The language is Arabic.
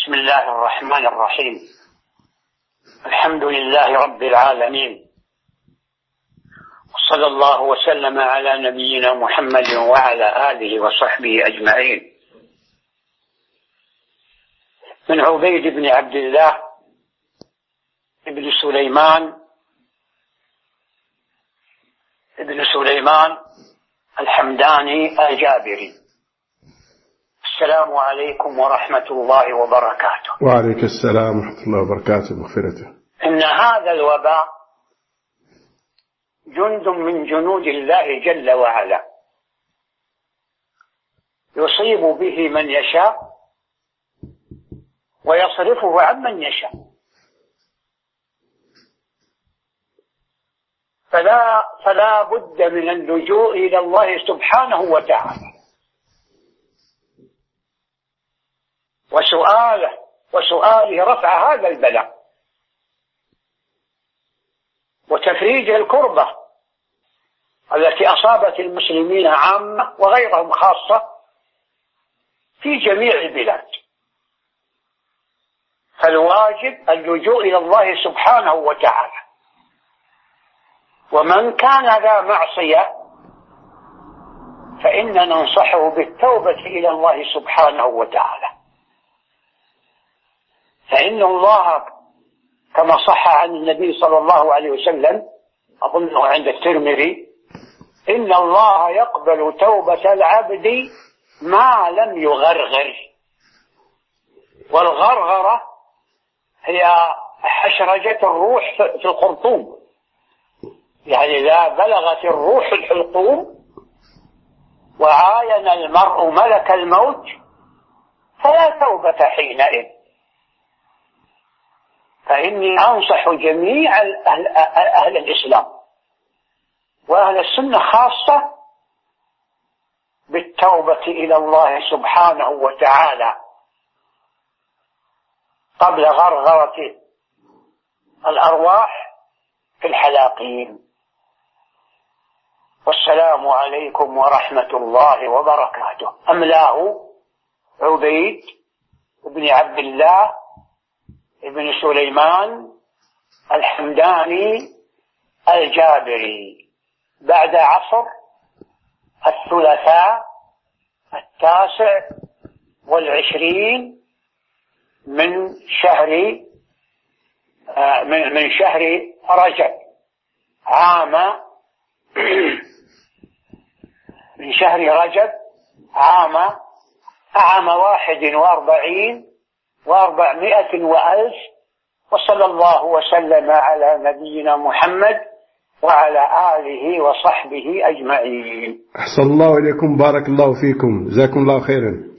بسم الله الرحمن الرحيم. الحمد لله رب العالمين. وصلى الله وسلم على نبينا محمد وعلى آله وصحبه أجمعين. من عبيد بن عبد الله بن سليمان ابن سليمان الحمداني الجابري. السلام عليكم ورحمة الله وبركاته. وعليك السلام ورحمة الله وبركاته ومغفرته إن هذا الوباء جند من جنود الله جل وعلا. يصيب به من يشاء ويصرفه عن من يشاء. فلا فلا بد من اللجوء إلى الله سبحانه وتعالى. وسؤاله وسؤاله رفع هذا البلاء. وتفريج الكربة التي أصابت المسلمين عامة وغيرهم خاصة في جميع البلاد. فالواجب اللجوء إلى الله سبحانه وتعالى. ومن كان ذا معصية فإن ننصحه بالتوبة إلى الله سبحانه وتعالى. فإن الله كما صح عن النبي صلى الله عليه وسلم أظنه عند الترمذي إن الله يقبل توبة العبد ما لم يغرغر. والغرغرة هي حشرجة الروح في الخرطوم. يعني إذا بلغت الروح الحلقوم وعاين المرء ملك الموت فلا توبة حينئذ. فإني أنصح جميع أهل, أهل الإسلام وأهل السنة خاصة بالتوبة إلى الله سبحانه وتعالى قبل غرغرة الأرواح في الحلاقين. والسلام عليكم ورحمة الله وبركاته. أملاه عبيد بن عبد الله ابن سليمان الحمداني الجابري. بعد عصر الثلاثاء التاسع والعشرين من شهر آه، من شهر رجب عام من شهر رجب عام عام واحد وأربعين وأربعمائة وألف وصلى الله وسلم على نبينا محمد وعلى آله وصحبه أجمعين. أحسن الله إليكم بارك الله فيكم جزاكم الله خيرا.